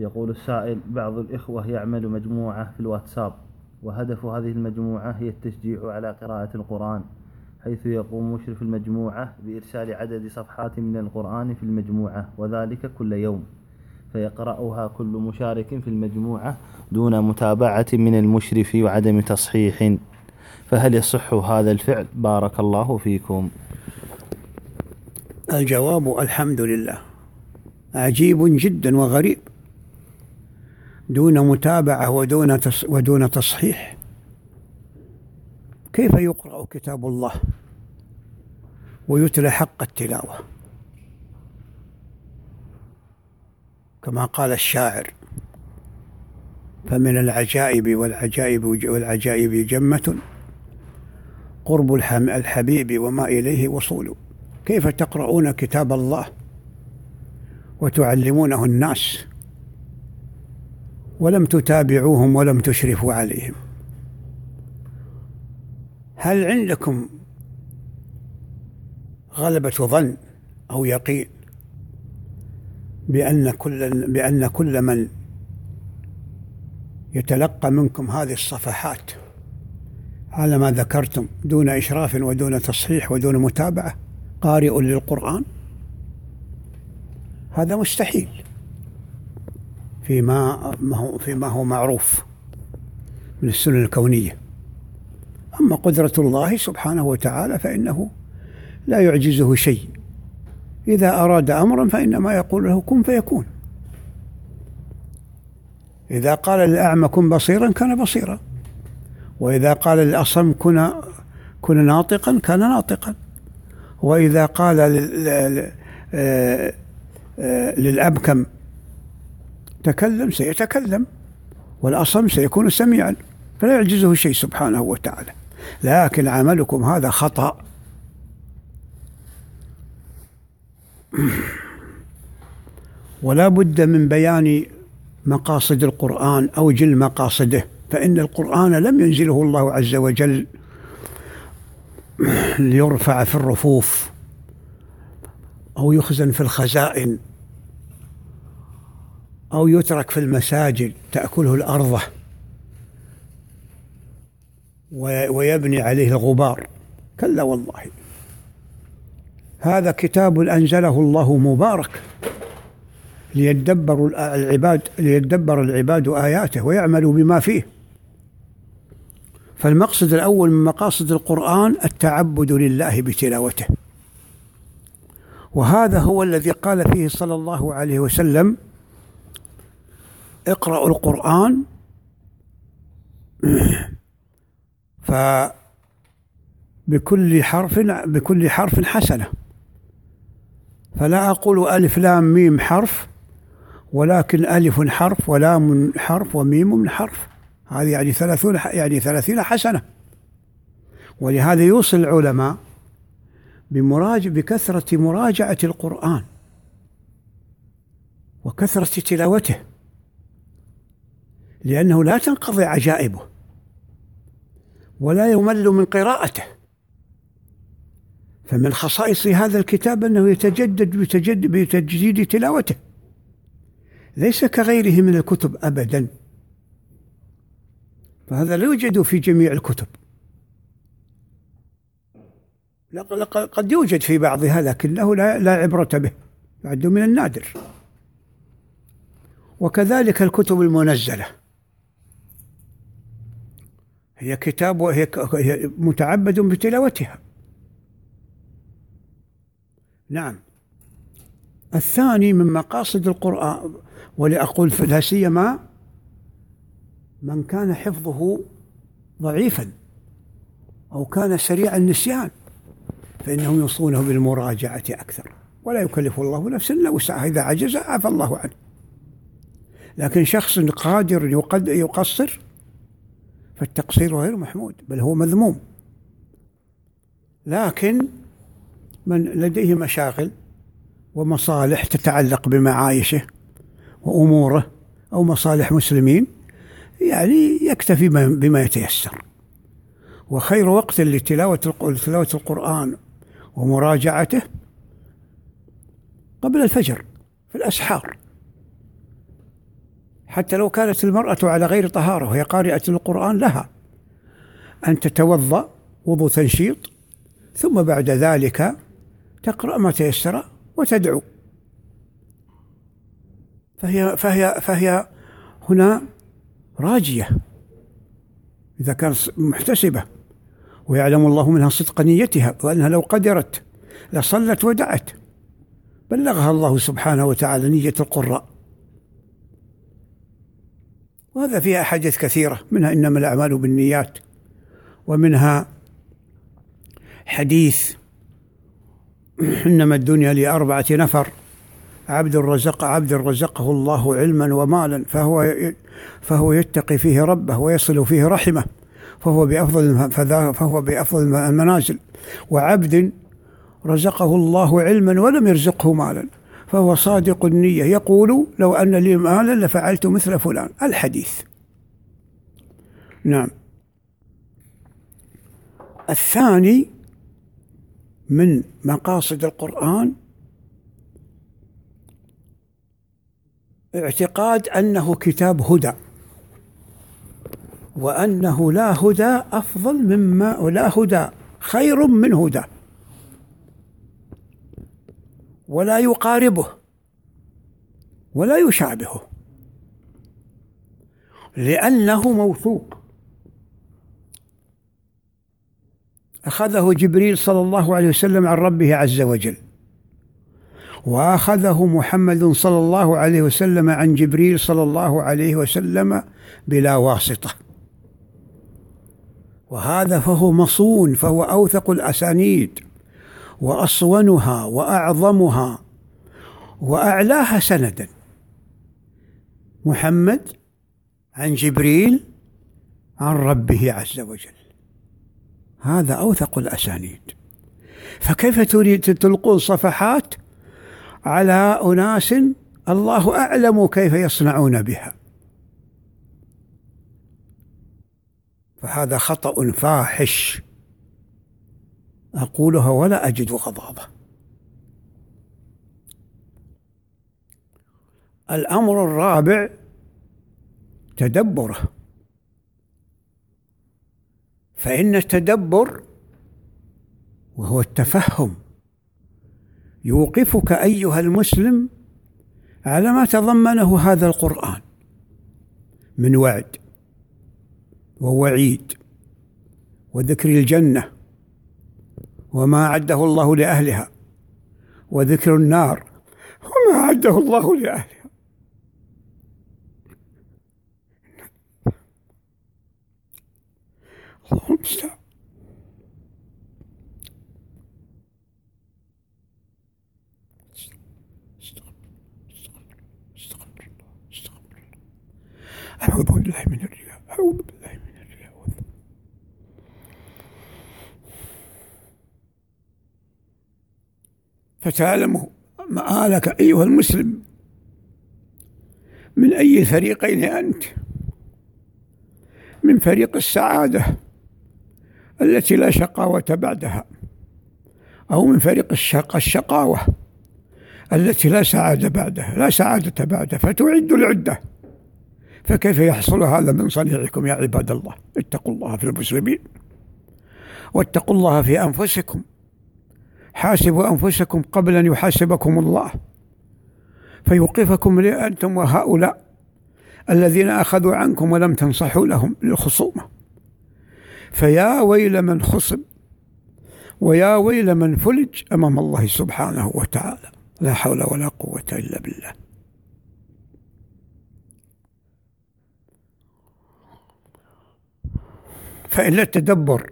يقول السائل بعض الإخوة يعمل مجموعة في الواتساب وهدف هذه المجموعة هي التشجيع على قراءة القرآن حيث يقوم مشرف المجموعة بإرسال عدد صفحات من القرآن في المجموعة وذلك كل يوم. فيقرأها كل مشارك في المجموعة دون متابعة من المشرف وعدم تصحيح. فهل يصح هذا الفعل؟ بارك الله فيكم. الجواب الحمد لله. عجيب جدا وغريب. دون متابعة ودون ودون تصحيح. كيف يقرأ كتاب الله ويتلى حق التلاوة؟ كما قال الشاعر فمن العجائب والعجائب والعجائب جمة قرب الحبيب وما إليه وصول. كيف تقرؤون كتاب الله وتعلمونه الناس؟ ولم تتابعوهم ولم تشرفوا عليهم. هل عندكم غلبة ظن أو يقين بأن كل بأن كل من يتلقى منكم هذه الصفحات على ما ذكرتم دون إشراف ودون تصحيح ودون متابعة قارئ للقرآن؟ هذا مستحيل. فيما ما هو فيما هو معروف من السنن الكونية. أما قدرة الله سبحانه وتعالى فإنه لا يعجزه شيء. إذا أراد أمرا فإنما يقول له كن فيكون. إذا قال للأعمى كن بصيرا كان بصيرا. وإذا قال للأصم كن كن ناطقا كان ناطقا. وإذا قال للأبكم تكلم سيتكلم والأصم سيكون سميعا فلا يعجزه شيء سبحانه وتعالى. لكن عملكم هذا خطأ. ولا بد من بيان مقاصد القرآن أو جل مقاصده فإن القرآن لم ينزله الله عز وجل ليرفع في الرفوف أو يخزن في الخزائن. أو يترك في المساجد تأكله الأرض ويبني عليه الغبار. كلا والله. هذا كتاب أنزله الله مبارك ليدبر العباد ليدبر العباد آياته ويعملوا بما فيه. فالمقصد الأول من مقاصد القرآن التعبد لله بتلاوته. وهذا هو الذي قال فيه صلى الله عليه وسلم اقرأوا القرآن. فبكل حرف بكل حرف حسنة. فلا أقول ألف لام ميم حرف ولكن ألف حرف ولام حرف وميم حرف. هذه يعني ثلاثون يعني ثلاثين حسنة. ولهذا يوصي العلماء بمراج بكثرة مراجعة القرآن وكثرة تلاوته. لأنه لا تنقضي عجائبه ولا يمل من قراءته. فمن خصائص هذا الكتاب أنه يتجدد بتجدد بتجديد تلاوته ليس كغيره من الكتب أبدا. فهذا لا يوجد في جميع الكتب. قد يوجد في بعضها لكنه لا, لا عبرة به يعد من النادر. وكذلك الكتب المنزلة. هي كتاب وهي متعبد بتلاوتها. نعم. الثاني من مقاصد القرآن ولأقول لا سيما من كان حفظه ضعيفا أو كان سريع النسيان فإنهم يوصونه بالمراجعة أكثر. ولا يكلف الله نفسا إلا وسعها. إذا عجز عفى الله عنه. لكن شخص قادر يقصر فالتقصير غير محمود بل هو مذموم. لكن من لديه مشاغل ومصالح تتعلق بمعايشه وأموره أو مصالح مسلمين يعني يكتفي بما يتيسر. وخير وقت لتلاوة تلاوة القرآن ومراجعته قبل الفجر في الأسحار. حتى لو كانت المرأة على غير طهارة وهي قارئة القرآن لها أن تتوضأ وضوء تنشيط ثم بعد ذلك تقرأ ما تيسر وتدعو. فهي فهي فهي هنا راجية إذا كانت محتسبة ويعلم الله منها صدق نيتها وأنها لو قدرت لصلت ودعت بلغها الله سبحانه وتعالى نية القراء. وهذا فيها أحاديث كثيرة منها إنما الأعمال بالنيات ومنها حديث إنما الدنيا لأربعة نفر عبد رزق عبد رزقه الله علما ومالا فهو فهو يتقي فيه ربه ويصل فيه رحمه فهو بأفضل فهو بأفضل المنازل. وعبد رزقه الله علما ولم يرزقه مالا. فهو صادق النية. يقول لو أن لي مآلا لفعلت مثل فلان. الحديث. نعم. الثاني من مقاصد القرآن اعتقاد أنه كتاب هدى وأنه لا هدى أفضل مما ولا هدى خير من هدى. ولا يقاربه ولا يشابهه. لأنه موثوق. أخذه جبريل صلى الله عليه وسلم عن ربه عز وجل. وأخذه محمد صلى الله عليه وسلم عن جبريل صلى الله عليه وسلم بلا واسطة. وهذا فهو مصون فهو أوثق الأسانيد. وأصونها وأعظمها وأعلاها سندا. محمد عن جبريل عن ربه عز وجل. هذا أوثق الأسانيد. فكيف تريد تلقون صفحات على أناس الله أعلم كيف يصنعون بها؟ فهذا خطأ فاحش. أقولها ولا أجد غضاضه الأمر الرابع تدبره. فإن التدبر وهو التفهم يوقفك أيها المسلم على ما تضمنه هذا القرآن من وعد ووعيد وذكر الجنة. وما أعده الله لأهلها. وذكر النار وما أعده الله لأهلها. اللهم المستعان أعوذ بالله من الرياء أعوذ بالله من الرياء فتعلم مآلك أيها المسلم. من أي الفريقين أنت؟ من فريق السعادة التي لا شقاوة بعدها أو من فريق الشق الشقاوة التي لا سعادة بعدها لا سعادة بعدها فتعد العدة. فكيف يحصل هذا من صنيعكم يا عباد الله؟ اتقوا الله في المسلمين واتقوا الله في أنفسكم. حاسبوا أنفسكم قبل أن يحاسبكم الله. فيوقفكم لأنتم وهؤلاء الذين أخذوا عنكم ولم تنصحوا لهم للخصومة. فيا ويل من خصم ويا ويل من فلج أمام الله سبحانه وتعالى. لا حول ولا قوة إلا بالله. فإن التدبر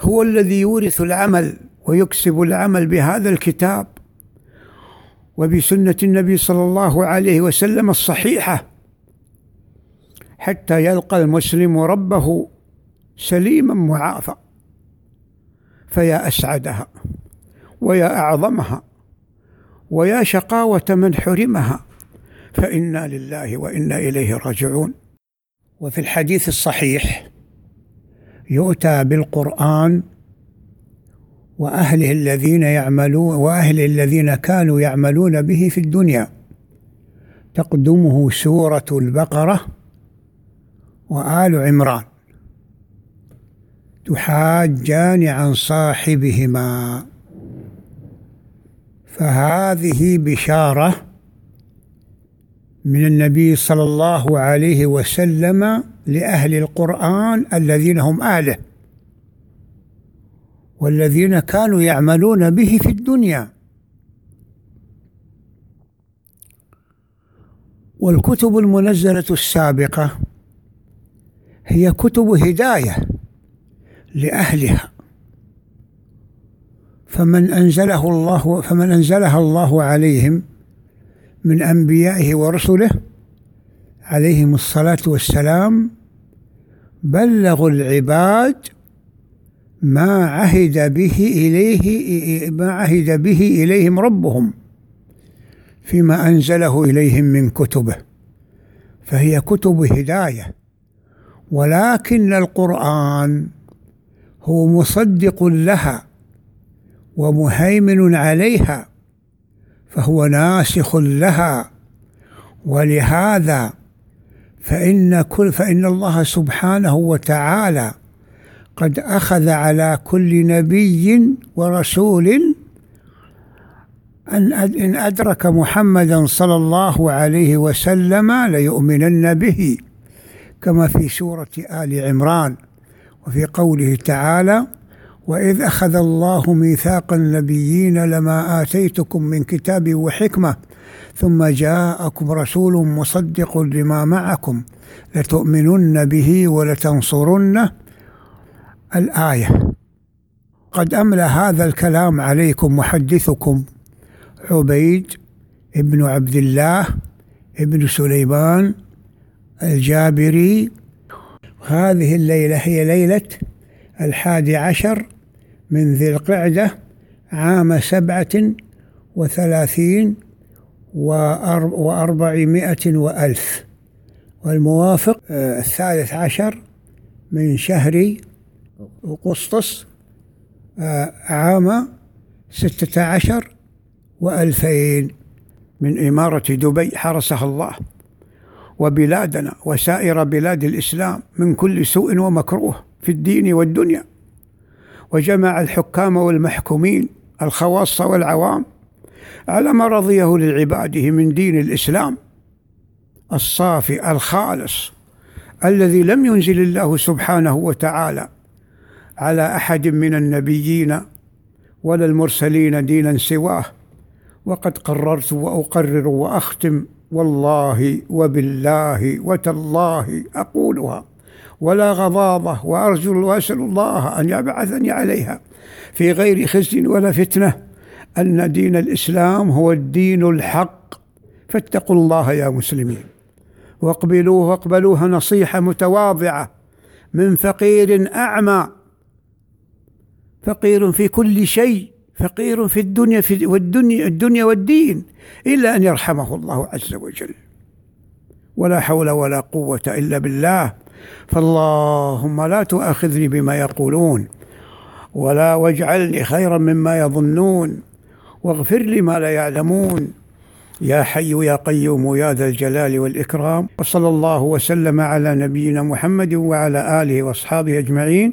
هو الذي يورث العمل ويكسب العمل بهذا الكتاب وبسنة النبي صلى الله عليه وسلم الصحيحة حتى يلقى المسلم ربه سليما معافى. فيا أسعدها ويا أعظمها ويا شقاوة من حرمها فإنا لله وإنا إليه راجعون. وفي الحديث الصحيح يؤتى بالقرآن وأهله الذين يعملون وأهل الذين كانوا يعملون به في الدنيا. تقدمه سورة البقرة وآل عمران. تحاجان عن صاحبهما. فهذه بشارة من النبي صلى الله عليه وسلم لأهل القرآن الذين هم أهله. والذين كانوا يعملون به في الدنيا. والكتب المنزلة السابقة هي كتب هداية لأهلها. فمن أنزله الله فمن أنزلها الله عليهم من أنبيائه ورسله عليهم الصلاة والسلام بلغوا العباد ما عهد به إليه ما عهد به إليهم ربهم فيما أنزله إليهم من كتبه فهي كتب هداية. ولكن القرآن هو مصدق لها ومهيمن عليها فهو ناسخ لها. ولهذا فإن كل فإن الله سبحانه وتعالى قد أخذ على كل نبي ورسول أن إن أدرك محمدا صلى الله عليه وسلم ليؤمنن به كما في سورة آل عمران وفي قوله تعالى وإذ أخذ الله ميثاق النبيين لما آتيتكم من كتاب وحكمة ثم جاءكم رسول مصدق لما معكم لتؤمنن به ولتنصرنه الآية. قد أملى هذا الكلام عليكم محدثكم عبيد ابن عبد الله ابن سليمان الجابري. هذه الليلة هي ليلة الحادي عشر من ذي القعدة عام سبعة وثلاثين وأربعمائة وألف. والموافق آه، الثالث عشر من شهر أغسطس آه، عام ستة عشر وألفين من إمارة دبي حرسها الله. وبلادنا وسائر بلاد الإسلام من كل سوء ومكروه في الدين والدنيا. وجمع الحكام والمحكومين الخواص والعوام على ما رضيه لعباده من دين الإسلام الصافي الخالص الذي لم ينزل الله سبحانه وتعالى على أحد من النبيين ولا المرسلين دينا سواه. وقد قررت وأقرر وأختم والله وبالله وتالله أقولها. ولا غضاضة وأرجو وأسأل الله أن يبعثني عليها في غير خزي ولا فتنة أن دين الإسلام هو الدين الحق. فاتقوا الله يا مسلمين. واقبلوه واقبلوها نصيحة متواضعة من فقير أعمى فقير في كل شيء فقير في الدنيا في والدنيا الدنيا والدين إلا أن يرحمه الله عز وجل. ولا حول ولا قوة إلا بالله. فاللهم لا تؤاخذني بما يقولون ولا واجعلني خيرا مما يظنون واغفر لي ما لا يعلمون. يا حي يا قيوم يا ذا الجلال والإكرام وصلى الله وسلم على نبينا محمد وعلى آله وأصحابه أجمعين.